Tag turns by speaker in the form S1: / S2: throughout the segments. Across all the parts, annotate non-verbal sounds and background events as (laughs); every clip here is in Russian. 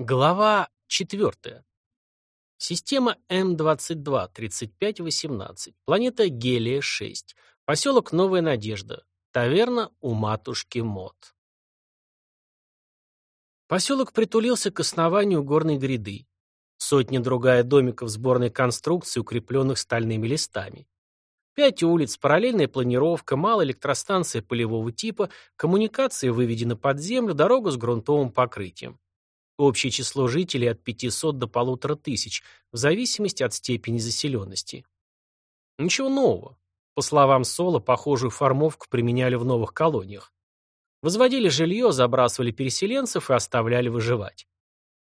S1: Глава 4. Система М-22-3518. Планета Гелия-6. Поселок Новая Надежда. Таверна у матушки Мот. Поселок притулился к основанию горной гряды. Сотня-другая домиков сборной конструкции, укрепленных стальными листами. Пять улиц, параллельная планировка, мало электростанция полевого типа, коммуникации выведены под землю, дорога с грунтовым покрытием. Общее число жителей от 500 до полутора тысяч, в зависимости от степени заселенности. Ничего нового. По словам Соло, похожую формовку применяли в новых колониях. Возводили жилье, забрасывали переселенцев и оставляли выживать.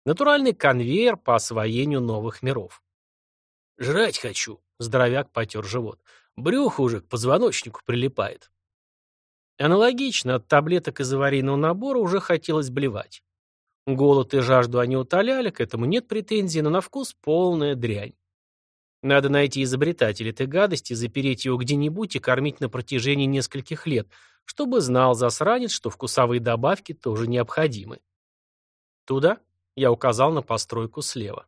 S1: Натуральный конвейер по освоению новых миров. «Жрать хочу», — здоровяк потер живот. «Брюхо уже к позвоночнику прилипает». Аналогично, от таблеток из аварийного набора уже хотелось блевать. Голод и жажду они утоляли, к этому нет претензий, но на вкус полная дрянь. Надо найти изобретателя этой гадости, запереть его где-нибудь и кормить на протяжении нескольких лет, чтобы знал засранец, что вкусовые добавки тоже необходимы. Туда я указал на постройку слева.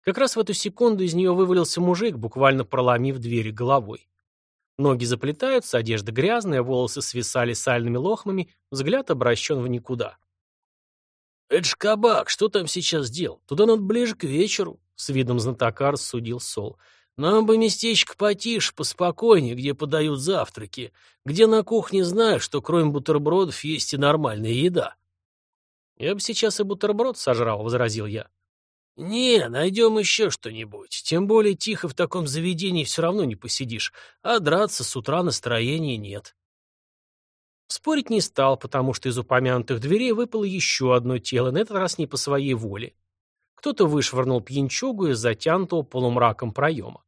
S1: Как раз в эту секунду из нее вывалился мужик, буквально проломив двери головой. Ноги заплетаются, одежда грязная, волосы свисали сальными лохмами, взгляд обращен в никуда. «Это ж что там сейчас дел? Туда надо ближе к вечеру», — с видом знатока рассудил Сол. «Нам бы местечко потише, поспокойнее, где подают завтраки, где на кухне знают, что кроме бутербродов есть и нормальная еда». «Я бы сейчас и бутерброд сожрал», — возразил я. «Не, найдем еще что-нибудь. Тем более тихо в таком заведении все равно не посидишь, а драться с утра настроения нет». Спорить не стал, потому что из упомянутых дверей выпало еще одно тело, на этот раз не по своей воле. Кто-то вышвырнул пьянчугу из затянутого полумраком проема.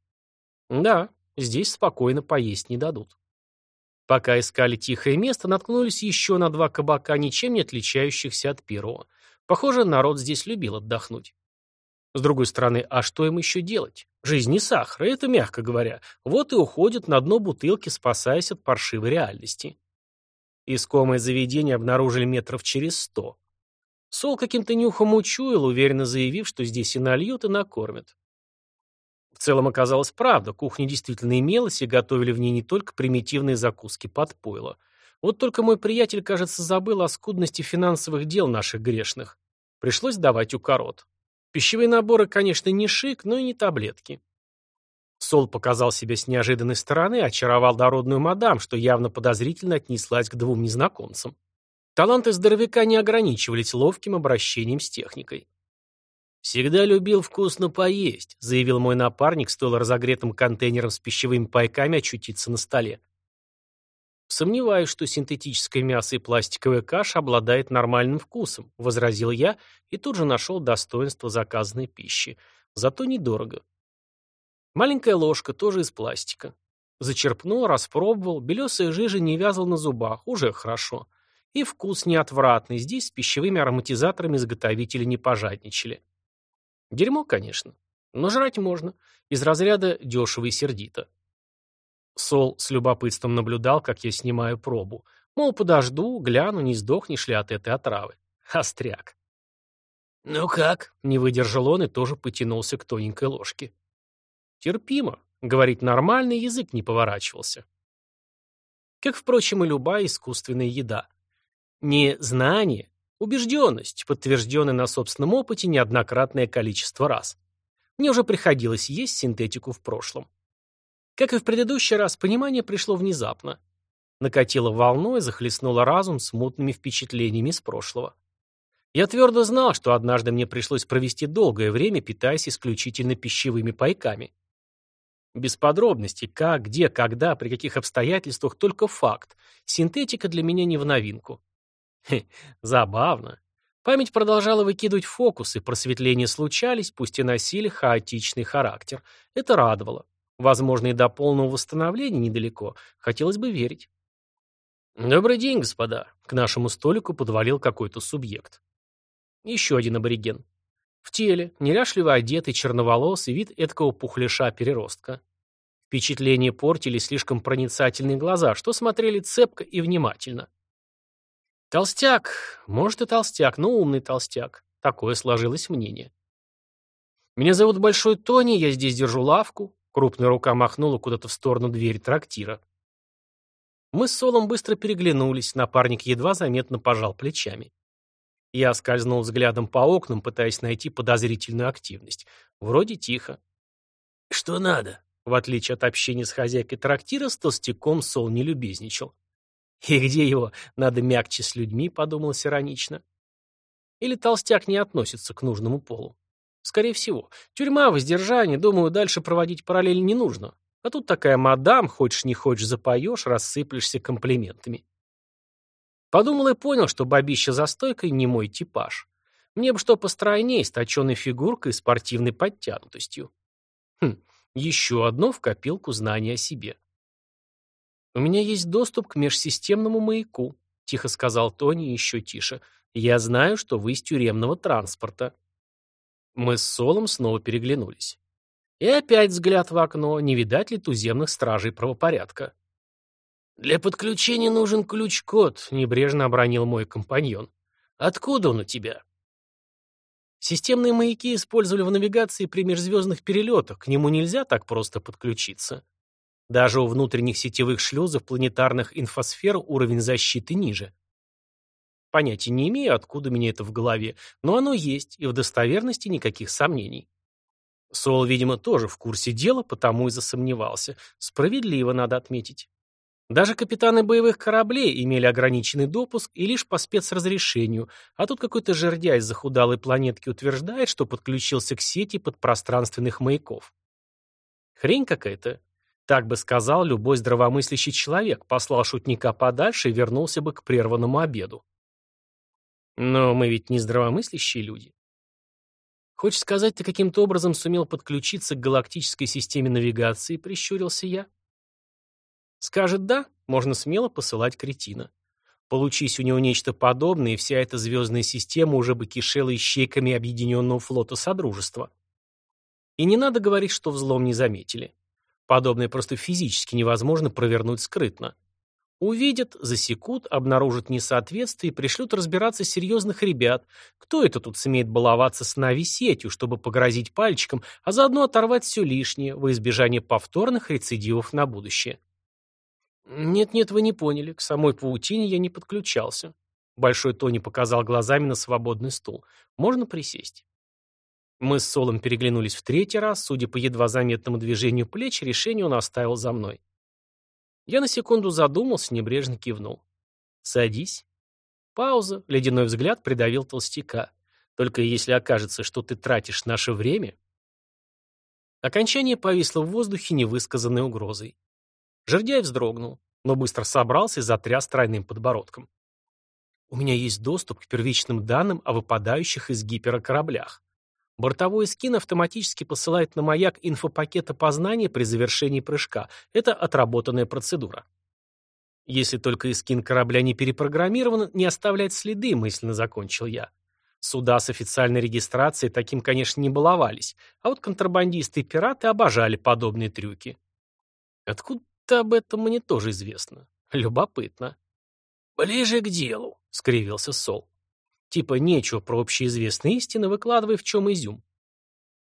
S1: Да, здесь спокойно поесть не дадут. Пока искали тихое место, наткнулись еще на два кабака, ничем не отличающихся от первого. Похоже, народ здесь любил отдохнуть. С другой стороны, а что им еще делать? Жизнь не сахар, это мягко говоря. Вот и уходят на дно бутылки, спасаясь от паршивой реальности. Искомое заведение обнаружили метров через сто. Сол каким-то нюхом учуял, уверенно заявив, что здесь и нальют, и накормят. В целом оказалось правда, кухня действительно имелась, и готовили в ней не только примитивные закуски под пойло. Вот только мой приятель, кажется, забыл о скудности финансовых дел наших грешных. Пришлось давать укорот. Пищевые наборы, конечно, не шик, но и не таблетки. Сол показал себя с неожиданной стороны, очаровал дородную мадам, что явно подозрительно отнеслась к двум незнакомцам. Таланты здоровяка не ограничивались ловким обращением с техникой. «Всегда любил вкусно поесть», — заявил мой напарник, стоило разогретым контейнером с пищевыми пайками очутиться на столе. «Сомневаюсь, что синтетическое мясо и пластиковая каша обладает нормальным вкусом», — возразил я и тут же нашел достоинство заказанной пищи. Зато недорого. Маленькая ложка, тоже из пластика. Зачерпнул, распробовал, белесая жижа не вязал на зубах, уже хорошо. И вкус неотвратный, здесь с пищевыми ароматизаторами изготовители не пожадничали. Дерьмо, конечно, но жрать можно, из разряда дешево и сердито. Сол с любопытством наблюдал, как я снимаю пробу. Мол, подожду, гляну, не сдохнешь ли от этой отравы. Остряк. «Ну как?» — не выдержал он и тоже потянулся к тоненькой ложке. Терпимо. Говорить нормально, язык не поворачивался. Как, впрочем, и любая искусственная еда. Не знание, убежденность, подтвержденная на собственном опыте неоднократное количество раз. Мне уже приходилось есть синтетику в прошлом. Как и в предыдущий раз, понимание пришло внезапно. Накатило волной, захлестнуло разум смутными впечатлениями из прошлого. Я твердо знал, что однажды мне пришлось провести долгое время, питаясь исключительно пищевыми пайками. Без подробностей, как, где, когда, при каких обстоятельствах, только факт. Синтетика для меня не в новинку. Хе, забавно. Память продолжала выкидывать фокусы, просветления случались, пусть и носили хаотичный характер. Это радовало. Возможно, и до полного восстановления недалеко. Хотелось бы верить. «Добрый день, господа!» К нашему столику подвалил какой-то субъект. Еще один абориген. В теле, неряшливо одетый, черноволосый, вид эткого пухляша-переростка. Впечатление портили слишком проницательные глаза, что смотрели цепко и внимательно. Толстяк, может и толстяк, но умный толстяк. Такое сложилось мнение. «Меня зовут Большой Тони, я здесь держу лавку», крупная рука махнула куда-то в сторону двери трактира. Мы с Солом быстро переглянулись, напарник едва заметно пожал плечами. Я скользнул взглядом по окнам, пытаясь найти подозрительную активность. Вроде тихо. «Что надо?» В отличие от общения с хозяйкой трактира, с толстяком Сол не любезничал. (laughs) «И где его? Надо мягче с людьми», — подумалось иронично. Или толстяк не относится к нужному полу. Скорее всего. Тюрьма, воздержание, думаю, дальше проводить параллель не нужно. А тут такая мадам, хочешь не хочешь запоешь, рассыплешься комплиментами. Подумал и понял, что бабища за стойкой не мой типаж. Мне бы что постройнее, с точенной фигуркой и спортивной подтянутостью. Хм, еще одно в копилку знания о себе. «У меня есть доступ к межсистемному маяку», — тихо сказал Тони еще тише. «Я знаю, что вы из тюремного транспорта». Мы с Солом снова переглянулись. И опять взгляд в окно, не видать ли туземных стражей правопорядка. «Для подключения нужен ключ-код», — небрежно обронил мой компаньон. «Откуда он у тебя?» Системные маяки использовали в навигации при межзвездных перелетах, к нему нельзя так просто подключиться. Даже у внутренних сетевых шлюзов планетарных инфосфер уровень защиты ниже. Понятия не имею, откуда меня это в голове, но оно есть, и в достоверности никаких сомнений. Сол, видимо, тоже в курсе дела, потому и засомневался. Справедливо, надо отметить. Даже капитаны боевых кораблей имели ограниченный допуск и лишь по спецразрешению, а тут какой-то жердяй с захудалой планетки утверждает, что подключился к сети подпространственных маяков. Хрень какая-то. Так бы сказал любой здравомыслящий человек, послал шутника подальше и вернулся бы к прерванному обеду. Но мы ведь не здравомыслящие люди. Хочешь сказать, ты каким-то образом сумел подключиться к галактической системе навигации, прищурился я? Скажет «да», можно смело посылать кретина. Получись у него нечто подобное, и вся эта звездная система уже бы кишела ищейками Объединенного флота Содружества. И не надо говорить, что взлом не заметили. Подобное просто физически невозможно провернуть скрытно. Увидят, засекут, обнаружат несоответствие и пришлют разбираться серьезных ребят. Кто это тут смеет баловаться с Нави-сетью, чтобы погрозить пальчиком, а заодно оторвать все лишнее во избежание повторных рецидивов на будущее? «Нет-нет, вы не поняли. К самой паутине я не подключался». Большой Тони показал глазами на свободный стул. «Можно присесть?» Мы с Солом переглянулись в третий раз. Судя по едва заметному движению плеч, решение он оставил за мной. Я на секунду задумался, небрежно кивнул. «Садись». Пауза, ледяной взгляд придавил толстяка. «Только если окажется, что ты тратишь наше время...» Окончание повисло в воздухе невысказанной угрозой. Жердяй вздрогнул, но быстро собрался и затряс тройным подбородком. У меня есть доступ к первичным данным о выпадающих из гипера кораблях. Бортовой скин автоматически посылает на маяк инфопакет опознания при завершении прыжка. Это отработанная процедура. Если только эскин корабля не перепрограммирован, не оставляет следы, мысленно закончил я. Суда с официальной регистрацией таким, конечно, не баловались, а вот контрабандисты и пираты обожали подобные трюки. Откуда то об этом мне тоже известно. Любопытно. «Ближе к делу», — скривился Сол. Типа нечего про общеизвестные истины, выкладывай в чем изюм.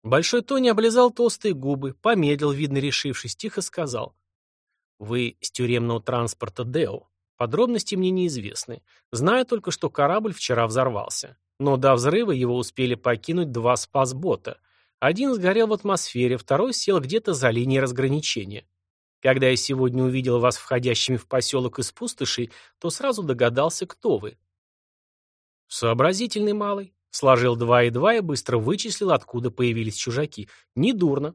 S1: Большой Тони облизал толстые губы, помедлил, видно решившись, тихо сказал. «Вы с тюремного транспорта Део. Подробности мне неизвестны. Знаю только, что корабль вчера взорвался. Но до взрыва его успели покинуть два спасбота. Один сгорел в атмосфере, второй сел где-то за линией разграничения. Когда я сегодня увидел вас входящими в поселок из пустошей, то сразу догадался, кто вы. Сообразительный малый. Сложил два и два и быстро вычислил, откуда появились чужаки. Недурно.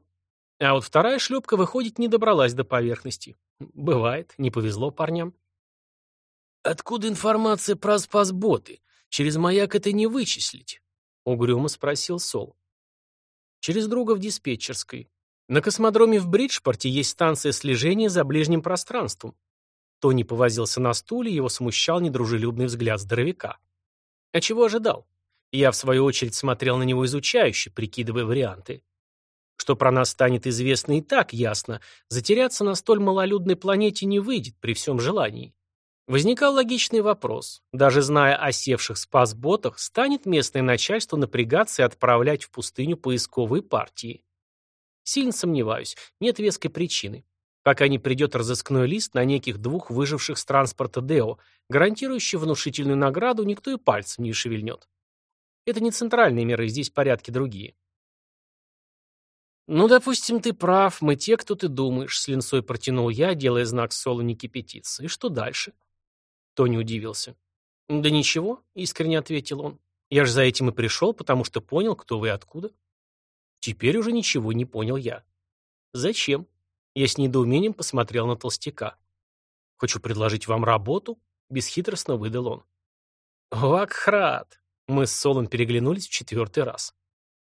S1: А вот вторая шлюпка, выходит, не добралась до поверхности. Бывает, не повезло парням. «Откуда информация про спасботы? Через маяк это не вычислить?» — угрюмо спросил Сол. «Через друга в диспетчерской. На космодроме в Бриджпорте есть станция слежения за ближним пространством. Тони повозился на стуле, его смущал недружелюбный взгляд здоровяка. А чего ожидал? Я, в свою очередь, смотрел на него изучающе, прикидывая варианты. Что про нас станет известно и так ясно, затеряться на столь малолюдной планете не выйдет при всем желании. Возникал логичный вопрос. Даже зная о севших спас-ботах, станет местное начальство напрягаться и отправлять в пустыню поисковые партии? Сильно сомневаюсь, нет веской причины. Пока не придет разыскной лист на неких двух выживших с транспорта Део, гарантирующий внушительную награду, никто и пальцем не шевельнет. Это не центральные меры, здесь порядки другие. «Ну, допустим, ты прав, мы те, кто ты думаешь», — с линцой протянул я, делая знак Соло не кипятиться. «И что дальше?» Тони удивился. «Да ничего», — искренне ответил он. «Я же за этим и пришел, потому что понял, кто вы и откуда». Теперь уже ничего не понял я. «Зачем?» Я с недоумением посмотрел на толстяка. «Хочу предложить вам работу», — бесхитростно выдал он. «Вакхрат!» Мы с Солом переглянулись в четвертый раз.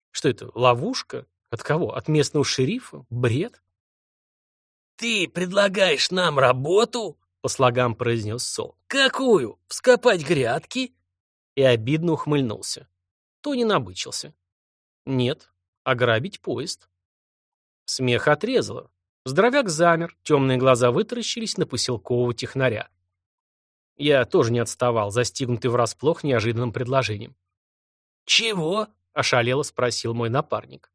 S1: «Что это, ловушка? От кого? От местного шерифа? Бред?»
S2: «Ты предлагаешь нам работу?» — по слогам произнес Сол. «Какую? Вскопать грядки?»
S1: И обидно ухмыльнулся. Тони набычился. «Нет, ограбить поезд». Смех отрезало. Здоровяк замер, темные глаза вытаращились на поселкового технаря. Я тоже не отставал, застигнутый врасплох неожиданным предложением.
S2: «Чего?»
S1: — ошалело спросил мой напарник.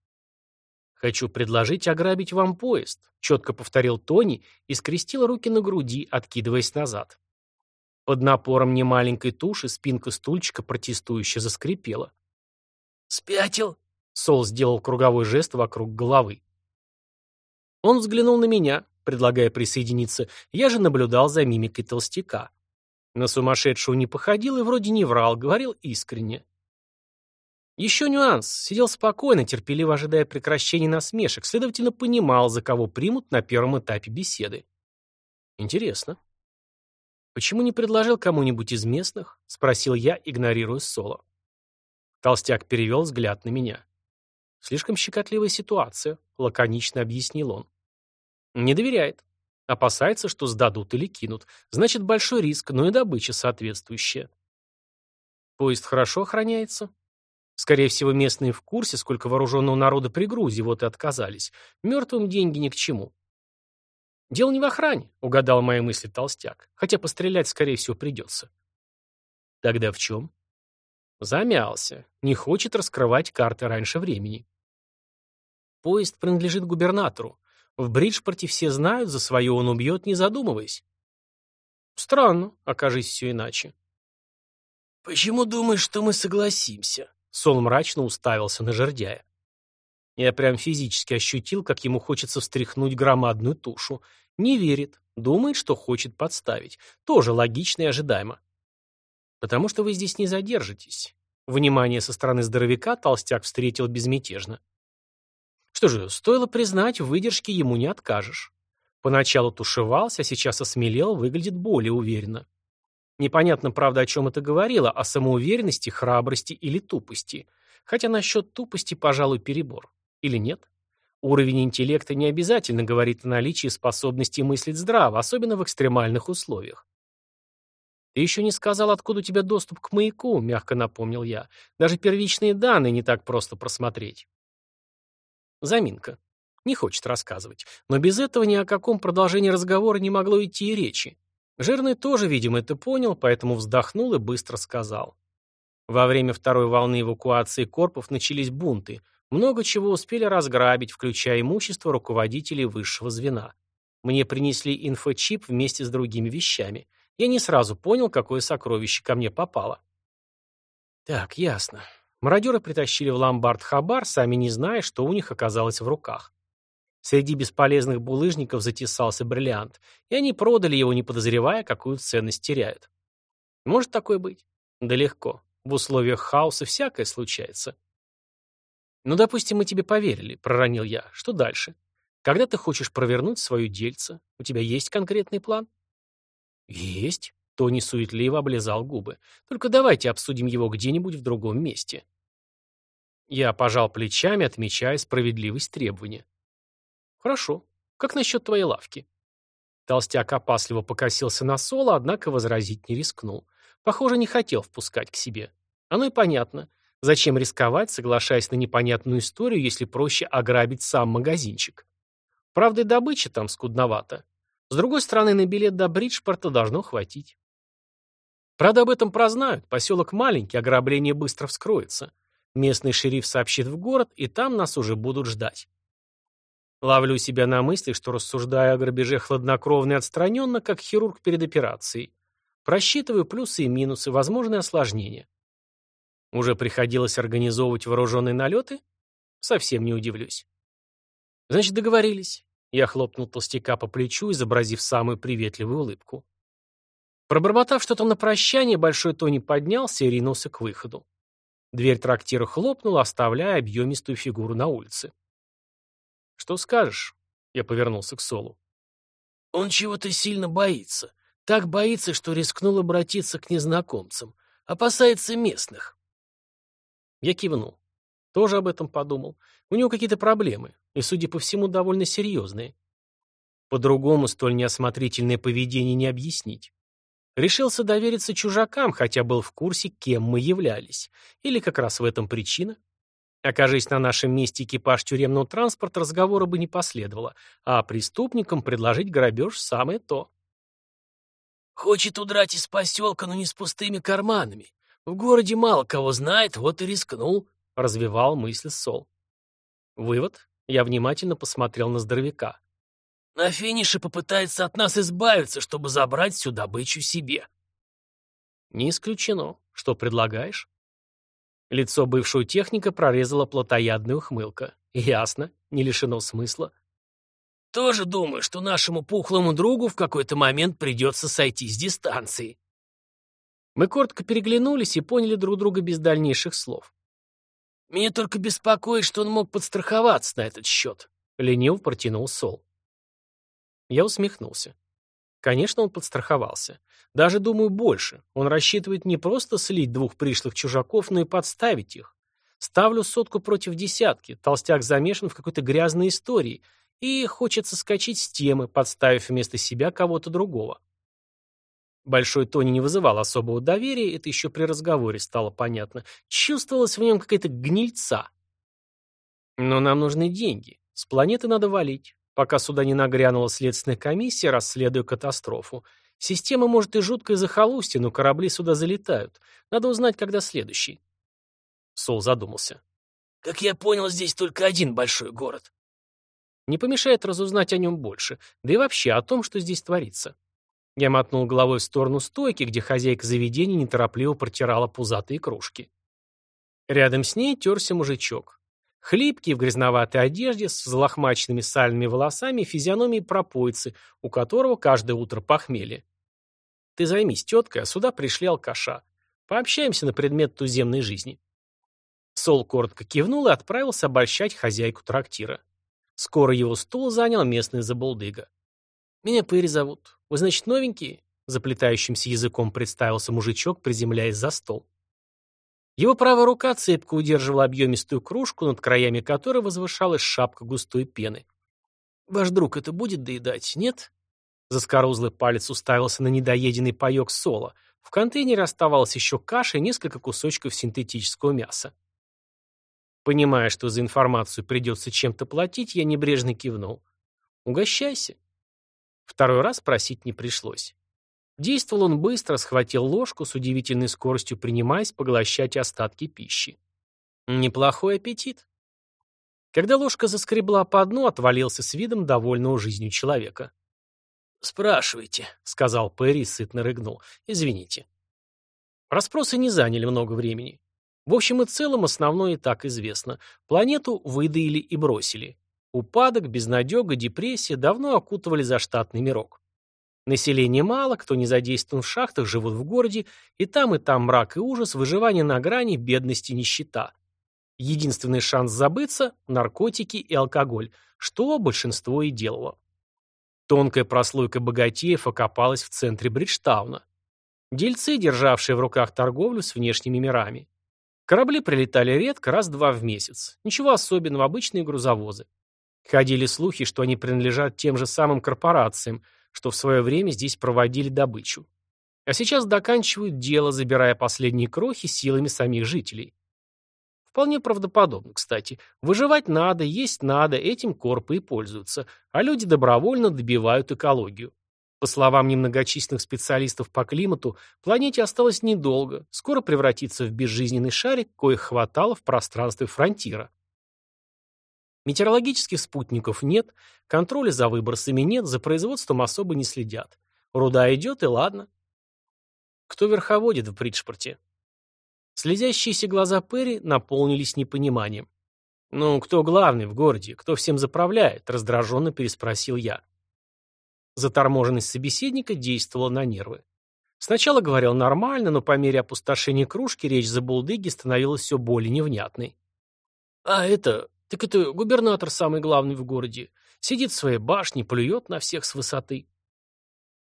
S1: «Хочу предложить ограбить вам поезд», — четко повторил Тони и скрестил руки на груди, откидываясь назад. Под напором немаленькой туши спинка стульчика протестующе заскрипела.
S2: «Спятил?»
S1: — Сол сделал круговой жест вокруг головы. Он взглянул на меня, предлагая присоединиться, я же наблюдал за мимикой толстяка. На сумасшедшего не походил и вроде не врал, говорил искренне. Еще нюанс. Сидел спокойно, терпеливо ожидая прекращения насмешек, следовательно, понимал, за кого примут на первом этапе беседы. Интересно. «Почему не предложил кому-нибудь из местных?» — спросил я, игнорируя Соло. Толстяк перевел взгляд на меня. «Слишком щекотливая ситуация», — лаконично объяснил он. «Не доверяет. Опасается, что сдадут или кинут. Значит, большой риск, но и добыча соответствующая». «Поезд хорошо охраняется?» Скорее всего, местные в курсе, сколько вооруженного народа при грузе, вот и отказались. Мертвым деньги ни к чему. Дело не в охране, угадал мои мысли толстяк. Хотя пострелять, скорее всего, придется. Тогда в чем? Замялся. Не хочет раскрывать карты раньше времени. Поезд принадлежит губернатору. В Бриджпорте все знают, за свое он убьет, не задумываясь. Странно, окажись все иначе.
S2: «Почему думаешь, что мы согласимся?»
S1: Сол мрачно уставился на жердяя. Я прям физически ощутил, как ему хочется встряхнуть громадную тушу. Не верит, думает, что хочет подставить. Тоже логично и ожидаемо. Потому что вы здесь не задержитесь. Внимание со стороны здоровяка толстяк встретил безмятежно. Что же, стоило признать, в выдержке ему не откажешь. Поначалу тушевался, а сейчас осмелел, выглядит более уверенно. Непонятно, правда, о чем это говорило, о самоуверенности, храбрости или тупости. Хотя насчет тупости, пожалуй, перебор. Или нет? Уровень интеллекта не обязательно говорит о наличии способности мыслить здраво, особенно в экстремальных условиях. «Ты еще не сказал, откуда у тебя доступ к маяку», — мягко напомнил я. «Даже первичные данные не так просто просмотреть». Заминка. Не хочет рассказывать. Но без этого ни о каком продолжении разговора не могло идти и речи. Жирный тоже, видимо, это понял, поэтому вздохнул и быстро сказал. Во время второй волны эвакуации корпов начались бунты. Много чего успели разграбить, включая имущество руководителей высшего звена. Мне принесли инфочип вместе с другими вещами. Я не сразу понял, какое сокровище ко мне попало. Так, ясно. Мародеры притащили в ломбард хабар, сами не зная, что у них оказалось в руках. Среди бесполезных булыжников затесался бриллиант, и они продали его, не подозревая, какую ценность теряют. Может такое быть? Да легко. В условиях хаоса всякое случается. «Ну, допустим, мы тебе поверили», — проронил я. «Что дальше? Когда ты хочешь провернуть свою дельце? У тебя есть конкретный план?» «Есть», — Тони суетливо облизал губы. «Только давайте обсудим его где-нибудь в другом месте». Я пожал плечами, отмечая справедливость требования. «Хорошо. Как насчет твоей лавки?» Толстяк опасливо покосился на Соло, однако возразить не рискнул. Похоже, не хотел впускать к себе. Оно и понятно. Зачем рисковать, соглашаясь на непонятную историю, если проще ограбить сам магазинчик? Правда, и добыча там скудновато. С другой стороны, на билет до Бриджпорта должно хватить. Правда, об этом прознают. Поселок маленький, ограбление быстро вскроется. Местный шериф сообщит в город, и там нас уже будут ждать. Ловлю себя на мысли, что рассуждаю о грабеже хладнокровно и отстраненно, как хирург перед операцией. Просчитываю плюсы и минусы, возможные осложнения. Уже приходилось организовывать вооруженные налеты? Совсем не удивлюсь. Значит, договорились. Я хлопнул толстяка по плечу, изобразив самую приветливую улыбку. Пробормотав что-то на прощание, Большой Тони поднялся и ринулся к выходу. Дверь трактира хлопнула, оставляя объемистую фигуру на улице. «Что скажешь?» — я повернулся к Солу.
S2: «Он чего-то сильно боится. Так боится, что рискнул обратиться к незнакомцам. Опасается местных».
S1: Я кивнул. Тоже об этом подумал. У него какие-то проблемы, и, судя по всему, довольно серьезные. По-другому столь неосмотрительное поведение не объяснить. Решился довериться чужакам, хотя был в курсе, кем мы являлись. Или как раз в этом причина? Окажись на нашем месте экипаж тюремного транспорта, разговора бы не последовало, а преступникам предложить грабеж – самое то.
S2: Хочет удрать из поселка, но не с пустыми карманами. В городе мало кого знает, вот и рискнул, — развивал мысль Сол.
S1: Вывод. Я внимательно посмотрел на здоровяка.
S2: На финише попытается от нас избавиться, чтобы забрать всю добычу себе.
S1: Не исключено. Что предлагаешь? Лицо бывшего техника прорезала плотоядная ухмылка. Ясно, не лишено смысла.
S2: Тоже думаю, что нашему пухлому другу в какой-то момент придется сойти с дистанции.
S1: Мы коротко переглянулись и поняли друг друга без дальнейших слов.
S2: Меня только беспокоит, что он мог подстраховаться на этот счет.
S1: Ленив протянул Сол. Я усмехнулся. Конечно, он подстраховался. Даже, думаю, больше. Он рассчитывает не просто слить двух пришлых чужаков, но и подставить их. Ставлю сотку против десятки. Толстяк замешан в какой-то грязной истории. И хочется скачать с темы, подставив вместо себя кого-то другого. Большой Тони не вызывал особого доверия, это еще при разговоре стало понятно. Чувствовалась в нем какая-то гнильца. Но нам нужны деньги. С планеты надо валить пока сюда не нагрянула следственная комиссия, расследуя катастрофу. Система может и жуткая захолустье, но корабли сюда залетают. Надо узнать, когда следующий. Сол задумался.
S2: Как я понял, здесь только один большой город.
S1: Не помешает разузнать о нем больше, да и вообще о том, что здесь творится. Я мотнул головой в сторону стойки, где хозяйка заведения неторопливо протирала пузатые кружки. Рядом с ней терся мужичок. Хлипкий, в грязноватой одежде, с взлохмаченными сальными волосами физиономией пропойцы, у которого каждое утро похмелье. Ты займись теткой, а сюда пришли алкаша. Пообщаемся на предмет туземной жизни. Сол коротко кивнул и отправился обольщать хозяйку трактира. Скоро его стул занял местный забулдыга. «Меня Пыри зовут. Вы, значит, новенькие?» Заплетающимся языком представился мужичок, приземляясь за стол. Его правая рука цепко удерживала объемистую кружку, над краями которой возвышалась шапка густой пены. «Ваш друг это будет доедать, нет?» Заскорузлый палец уставился на недоеденный паек сола. В контейнере оставалась еще каша и несколько кусочков синтетического мяса. Понимая, что за информацию придется чем-то платить, я небрежно кивнул. «Угощайся». Второй раз просить не пришлось. Действовал он быстро, схватил ложку, с удивительной скоростью принимаясь поглощать остатки пищи. Неплохой аппетит. Когда ложка заскребла по дну, отвалился с видом довольного жизнью человека.
S2: «Спрашивайте», — сказал Перри сытно рыгнул. «Извините».
S1: Распросы не заняли много времени. В общем и целом основное и так известно. Планету выдаили и бросили. Упадок, безнадега, депрессия давно окутывали заштатный мирок. Населения мало, кто не задействован в шахтах, живут в городе, и там и там мрак и ужас, выживание на грани, бедности, нищета. Единственный шанс забыться – наркотики и алкоголь, что большинство и делало. Тонкая прослойка богатеев окопалась в центре Бриджтауна. Дельцы, державшие в руках торговлю с внешними мирами. Корабли прилетали редко, раз-два в месяц. Ничего особенного, обычные грузовозы. Ходили слухи, что они принадлежат тем же самым корпорациям – что в свое время здесь проводили добычу. А сейчас доканчивают дело, забирая последние крохи силами самих жителей. Вполне правдоподобно, кстати. Выживать надо, есть надо, этим корпы и пользуются, а люди добровольно добивают экологию. По словам немногочисленных специалистов по климату, планете осталось недолго, скоро превратится в безжизненный шарик, коих хватало в пространстве фронтира. Метеорологических спутников нет, контроля за выбросами нет, за производством особо не следят. Руда идет, и ладно. Кто верховодит в Бриджпорте? Слезящиеся глаза Перри наполнились непониманием. «Ну, кто главный в городе? Кто всем заправляет?» – раздраженно переспросил я. Заторможенность собеседника действовала на нервы. Сначала говорил нормально, но по мере опустошения кружки речь за булдыги становилась все более невнятной. «А это... Так это губернатор самый главный в городе. Сидит в своей башне, плюет на всех с высоты».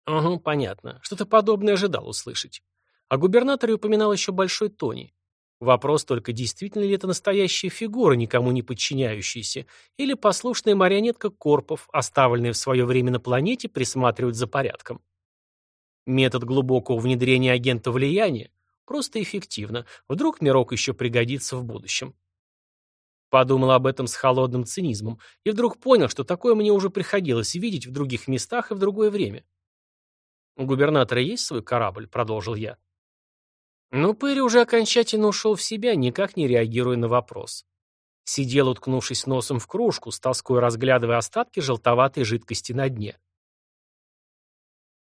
S1: «Угу, понятно. Что-то подобное ожидал услышать. О губернаторе упоминал еще Большой Тони. Вопрос только, действительно ли это настоящая фигура, никому не подчиняющаяся, или послушная марионетка корпов, оставленная в свое время на планете присматривать за порядком. Метод глубокого внедрения агента влияния просто эффективно. Вдруг мирок еще пригодится в будущем. Подумал об этом с холодным цинизмом и вдруг понял, что такое мне уже приходилось видеть в других местах и в другое время. «У губернатора есть свой корабль?» — продолжил я. Но Перри уже окончательно ушел в себя, никак не реагируя на вопрос. Сидел, уткнувшись носом в кружку, с тоской разглядывая остатки желтоватой жидкости на дне.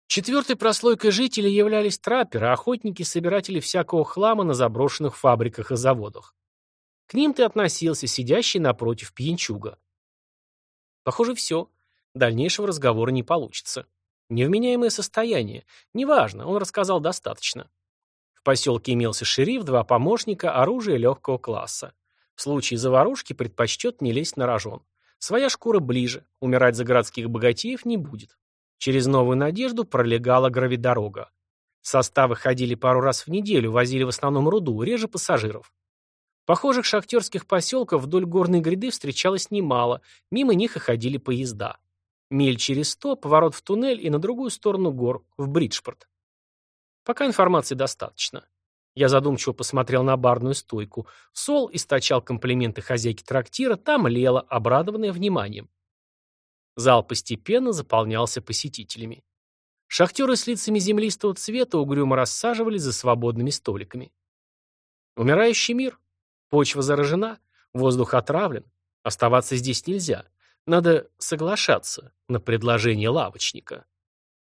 S1: Четвертой прослойкой жителей являлись трапперы, охотники, собиратели всякого хлама на заброшенных фабриках и заводах. К ним ты относился, сидящий напротив пьянчуга. Похоже, все. Дальнейшего разговора не получится. Невменяемое состояние. Неважно, он рассказал достаточно. В поселке имелся шериф, два помощника, оружие легкого класса. В случае заварушки предпочтет не лезть на рожон. Своя шкура ближе, умирать за городских богатеев не будет. Через Новую Надежду пролегала гравидорога. Составы ходили пару раз в неделю, возили в основном руду, реже пассажиров. Похожих шахтерских поселков вдоль горной гряды встречалось немало, мимо них и ходили поезда. Миль через сто, поворот в туннель и на другую сторону гор, в Бриджпорт. Пока информации достаточно. Я задумчиво посмотрел на барную стойку. Сол источал комплименты хозяйки трактира, там лела, обрадованная вниманием. Зал постепенно заполнялся посетителями. Шахтеры с лицами землистого цвета угрюмо рассаживались за свободными столиками. Умирающий мир. Почва заражена, воздух отравлен. Оставаться здесь нельзя. Надо соглашаться на предложение лавочника.